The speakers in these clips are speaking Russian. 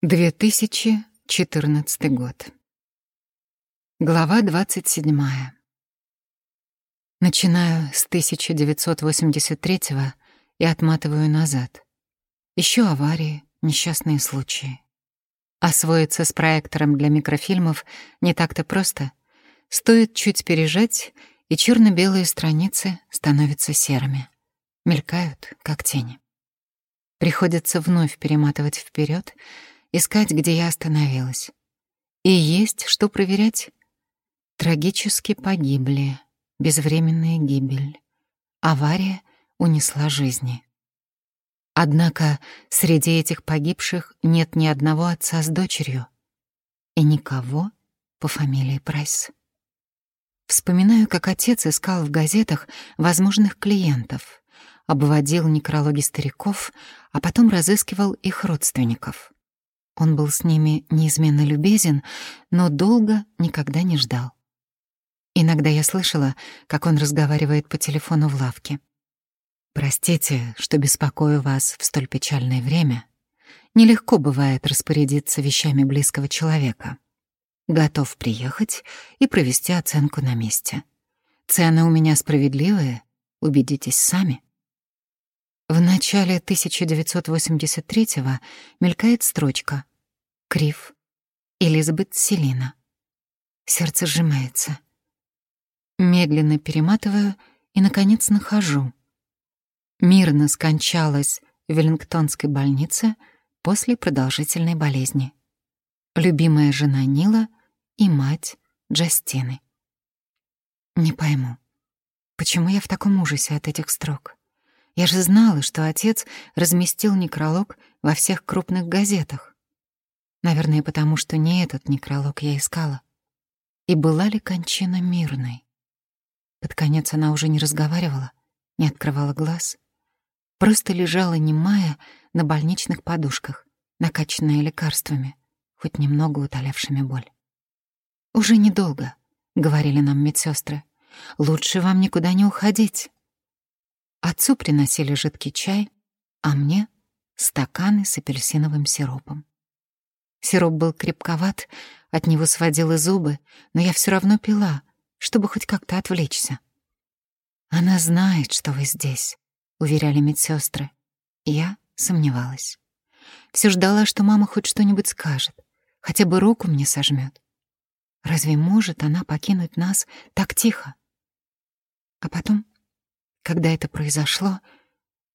2014 год. Глава 27. Начинаю с 1983 и отматываю назад. Еще аварии, несчастные случаи. Освоиться с проектором для микрофильмов не так-то просто. Стоит чуть пережать, и черно белые страницы становятся серыми. Мелькают, как тени. Приходится вновь перематывать вперед искать, где я остановилась. И есть что проверять. Трагически погибли, безвременная гибель. Авария унесла жизни. Однако среди этих погибших нет ни одного отца с дочерью и никого по фамилии Прайс. Вспоминаю, как отец искал в газетах возможных клиентов, обводил некрологи стариков, а потом разыскивал их родственников. Он был с ними неизменно любезен, но долго никогда не ждал. Иногда я слышала, как он разговаривает по телефону в лавке. «Простите, что беспокою вас в столь печальное время. Нелегко бывает распорядиться вещами близкого человека. Готов приехать и провести оценку на месте. Цены у меня справедливые, убедитесь сами». В начале 1983-го мелькает строчка Крив. Элизабет Селина. Сердце сжимается. Медленно перематываю и, наконец, нахожу. Мирно скончалась в Веллингтонской больнице после продолжительной болезни. Любимая жена Нила и мать Джастины. Не пойму, почему я в таком ужасе от этих строк? Я же знала, что отец разместил некролог во всех крупных газетах. Наверное, потому что не этот некролог я искала. И была ли кончина мирной? Под конец она уже не разговаривала, не открывала глаз. Просто лежала немая на больничных подушках, накачанная лекарствами, хоть немного утолявшими боль. «Уже недолго», — говорили нам медсестры. «Лучше вам никуда не уходить». Отцу приносили жидкий чай, а мне — стаканы с апельсиновым сиропом. Сироп был крепковат, от него сводило зубы, но я все равно пила, чтобы хоть как-то отвлечься. «Она знает, что вы здесь», — уверяли медсестры. Я сомневалась. Все ждала, что мама хоть что-нибудь скажет, хотя бы руку мне сожмет. Разве может она покинуть нас так тихо? А потом, когда это произошло,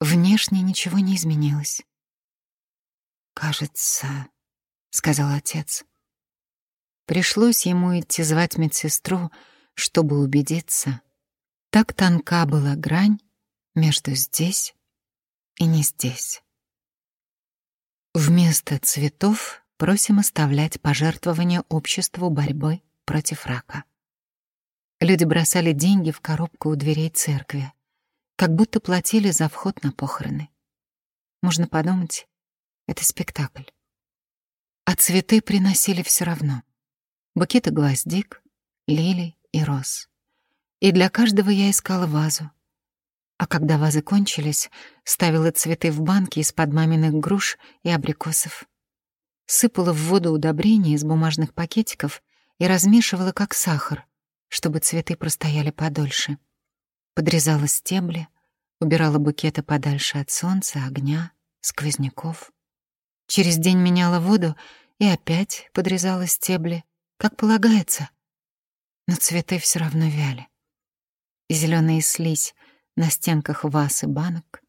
внешне ничего не изменилось. Кажется, — сказал отец. Пришлось ему идти звать медсестру, чтобы убедиться. Так тонка была грань между здесь и не здесь. Вместо цветов просим оставлять пожертвования обществу борьбой против рака. Люди бросали деньги в коробку у дверей церкви, как будто платили за вход на похороны. Можно подумать, это спектакль. А цветы приносили все равно. Букеты гвоздик, лилий и роз. И для каждого я искала вазу. А когда вазы кончились, ставила цветы в банки из-под маминых груш и абрикосов. Сыпала в воду удобрения из бумажных пакетиков и размешивала как сахар, чтобы цветы простояли подольше. Подрезала стебли, убирала букеты подальше от солнца, огня, сквозняков. Через день меняла воду и опять подрезала стебли, как полагается. Но цветы все равно вяли. И зеленая слизь на стенках ваз и банок,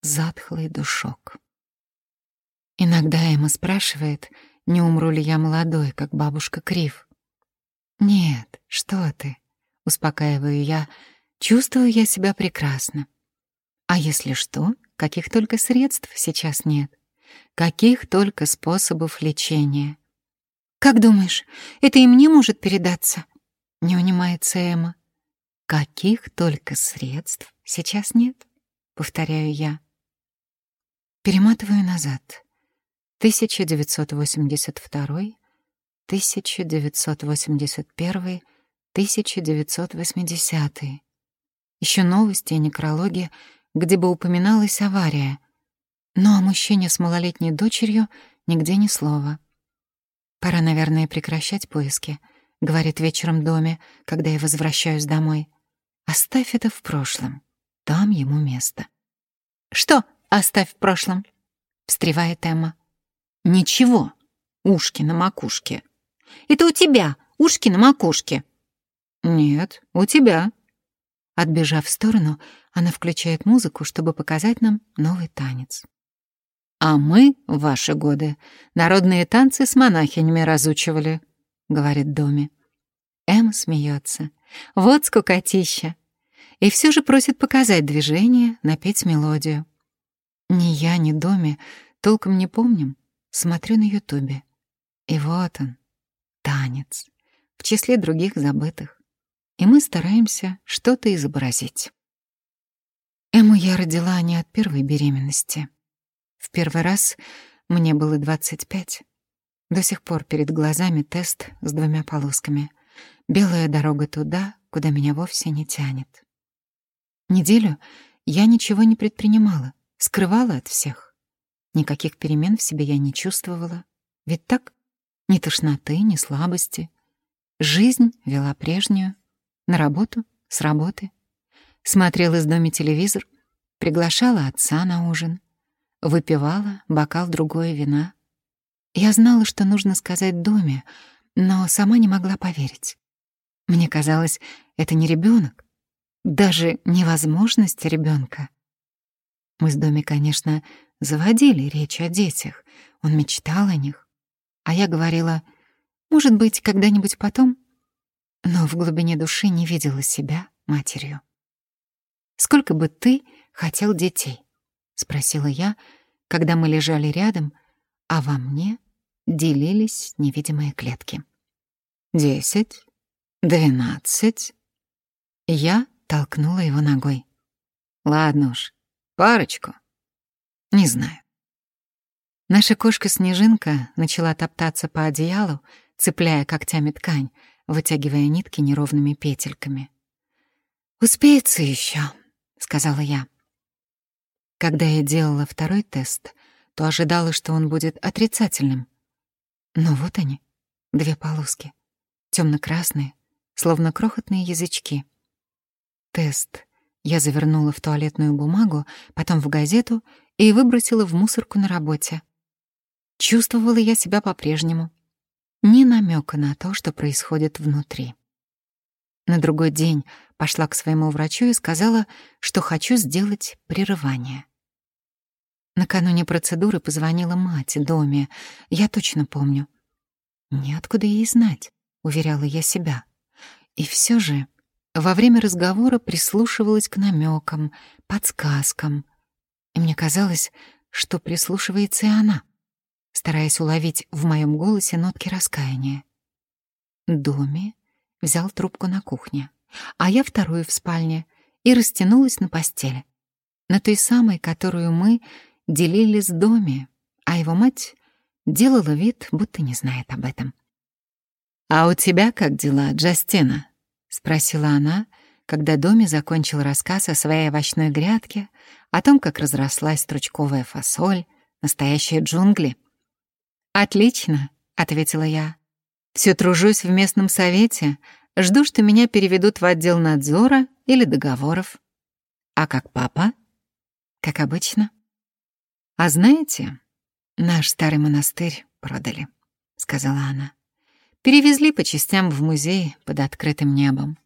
затхлый душок. Иногда Эмма спрашивает, не умру ли я молодой, как бабушка Крив. «Нет, что ты?» — успокаиваю я. «Чувствую я себя прекрасно. А если что, каких только средств сейчас нет. Каких только способов лечения. «Как думаешь, это и мне может передаться?» — не унимается Эмма. «Каких только средств сейчас нет?» — повторяю я. Перематываю назад. 1982, 1981, 1980. Еще новости и некрологи, где бы упоминалась авария — но о мужчине с малолетней дочерью нигде ни слова. Пора, наверное, прекращать поиски, говорит вечером доме, когда я возвращаюсь домой. Оставь это в прошлом. Там ему место. Что оставь в прошлом? встревает Эмма. Ничего. Ушки на макушке. Это у тебя ушки на макушке. Нет, у тебя. Отбежав в сторону, она включает музыку, чтобы показать нам новый танец. «А мы, в ваши годы, народные танцы с монахинями разучивали», — говорит Доми. Эм смеется. «Вот скукотища!» И все же просит показать движение, напеть мелодию. Ни я, ни Доми толком не помним. Смотрю на Ютубе. И вот он, танец, в числе других забытых. И мы стараемся что-то изобразить. Эму я родила не от первой беременности. В первый раз мне было 25. До сих пор перед глазами тест с двумя полосками. Белая дорога туда, куда меня вовсе не тянет. Неделю я ничего не предпринимала, скрывала от всех. Никаких перемен в себе я не чувствовала. Ведь так? Ни тошноты, ни слабости. Жизнь вела прежнюю. На работу, с работы. Смотрела из дома телевизор, приглашала отца на ужин — Выпивала бокал другое вина. Я знала, что нужно сказать доме, но сама не могла поверить. Мне казалось, это не ребенок, даже невозможность ребенка. Мы с Доми, конечно, заводили речь о детях, он мечтал о них. А я говорила, может быть, когда-нибудь потом, но в глубине души не видела себя матерью. «Сколько бы ты хотел детей?» — спросила я, когда мы лежали рядом, а во мне делились невидимые клетки. «Десять, двенадцать...» Я толкнула его ногой. «Ладно уж, парочку. Не знаю». Наша кошка-снежинка начала топтаться по одеялу, цепляя когтями ткань, вытягивая нитки неровными петельками. «Успеется еще», — сказала я. Когда я делала второй тест, то ожидала, что он будет отрицательным. Но вот они, две полоски, темно-красные, словно крохотные язычки. Тест я завернула в туалетную бумагу, потом в газету и выбросила в мусорку на работе. Чувствовала я себя по-прежнему. Ни намека на то, что происходит внутри. На другой день пошла к своему врачу и сказала, что хочу сделать прерывание. Накануне процедуры позвонила мать доме. Я точно помню. Неоткуда ей знать, уверяла я себя. И все же во время разговора прислушивалась к намекам, подсказкам. И мне казалось, что прислушивается и она, стараясь уловить в моем голосе нотки раскаяния. Доме взял трубку на кухне, а я вторую в спальне и растянулась на постели, на той самой, которую мы делились в доме, а его мать делала вид, будто не знает об этом. «А у тебя как дела, Джастина?» — спросила она, когда Доми закончил рассказ о своей овощной грядке, о том, как разрослась стручковая фасоль, настоящие джунгли. «Отлично», — ответила я. «Все тружусь в местном совете, жду, что меня переведут в отдел надзора или договоров. А как папа?» «Как обычно». «А знаете, наш старый монастырь продали», — сказала она. «Перевезли по частям в музей под открытым небом.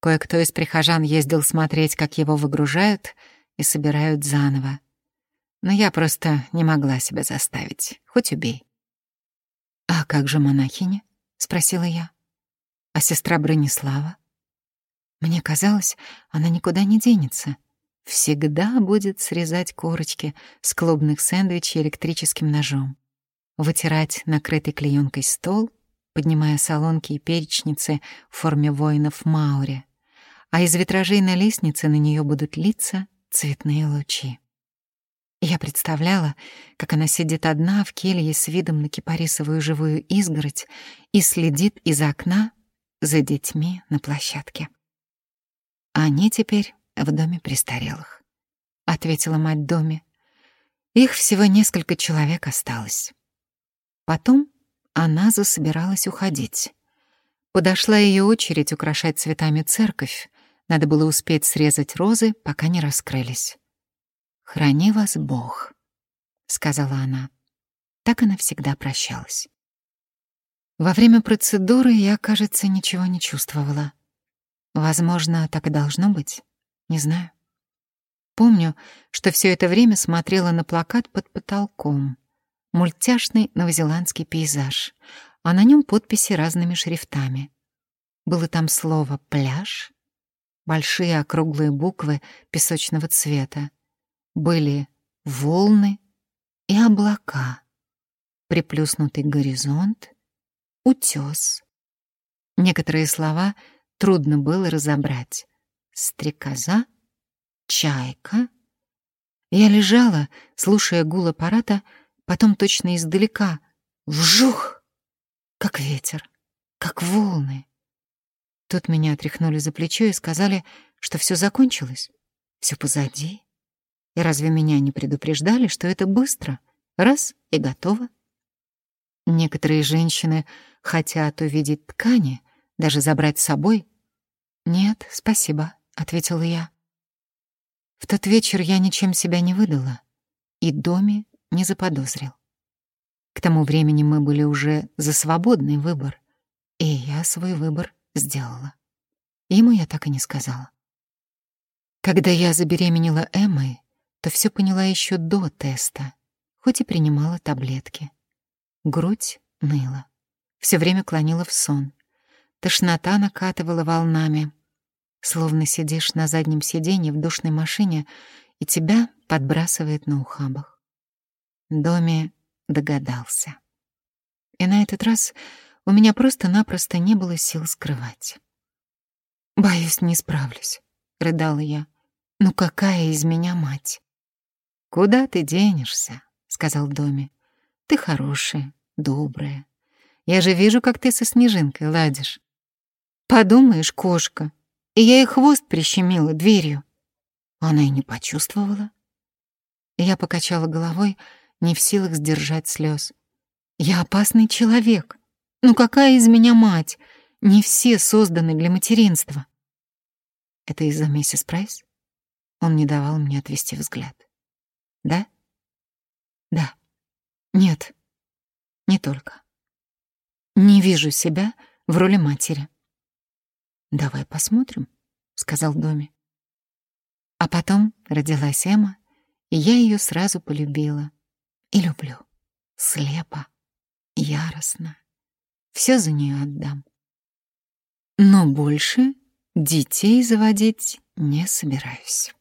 Кое-кто из прихожан ездил смотреть, как его выгружают и собирают заново. Но я просто не могла себя заставить, хоть убей». «А как же монахиня?» — спросила я. «А сестра Бронислава?» Мне казалось, она никуда не денется всегда будет срезать корочки с клубных сэндвичей электрическим ножом, вытирать накрытый клеенкой стол, поднимая солонки и перечницы в форме воинов Маури, а из витражей на лестнице на нее будут литься цветные лучи. Я представляла, как она сидит одна в келье с видом на кипарисовую живую изгородь и следит из окна за детьми на площадке. Они теперь в доме престарелых», — ответила мать доме. «Их всего несколько человек осталось. Потом она засобиралась уходить. Подошла ее очередь украшать цветами церковь. Надо было успеть срезать розы, пока не раскрылись. «Храни вас Бог», — сказала она. Так она всегда прощалась. Во время процедуры я, кажется, ничего не чувствовала. Возможно, так и должно быть. Не знаю. Помню, что все это время смотрела на плакат под потолком. Мультяшный новозеландский пейзаж, а на нем подписи разными шрифтами. Было там слово «пляж», большие округлые буквы песочного цвета. Были волны и облака, приплюснутый горизонт, утес. Некоторые слова трудно было разобрать. Стрекоза, чайка. Я лежала, слушая гул аппарата, потом точно издалека. Вжух! Как ветер, как волны. Тут меня отряхнули за плечо и сказали, что все закончилось, все позади. И разве меня не предупреждали, что это быстро? Раз — и готово. Некоторые женщины хотят увидеть ткани, даже забрать с собой. «Нет, спасибо», — ответила я. В тот вечер я ничем себя не выдала, и Доми не заподозрил. К тому времени мы были уже за свободный выбор, и я свой выбор сделала. Ему я так и не сказала. Когда я забеременела Эммой, то все поняла еще до теста, хоть и принимала таблетки. Грудь ныла, все время клонила в сон. Тошнота накатывала волнами, словно сидишь на заднем сиденье в душной машине, и тебя подбрасывает на ухабах. Доми догадался. И на этот раз у меня просто-напросто не было сил скрывать. «Боюсь, не справлюсь», — рыдала я. «Ну какая из меня мать?» «Куда ты денешься?» — сказал Доми. «Ты хорошая, добрая. Я же вижу, как ты со Снежинкой ладишь. Подумаешь, кошка, и я ей хвост прищемила дверью. Она и не почувствовала. Я покачала головой, не в силах сдержать слез. Я опасный человек. Ну какая из меня мать? Не все созданы для материнства. Это из-за миссис Прайс? Он не давал мне отвести взгляд. Да? Да. Нет. Не только. Не вижу себя в роли матери. «Давай посмотрим», — сказал Доми. А потом родилась Эмма, и я ее сразу полюбила. И люблю. Слепо, яростно. Все за нее отдам. Но больше детей заводить не собираюсь.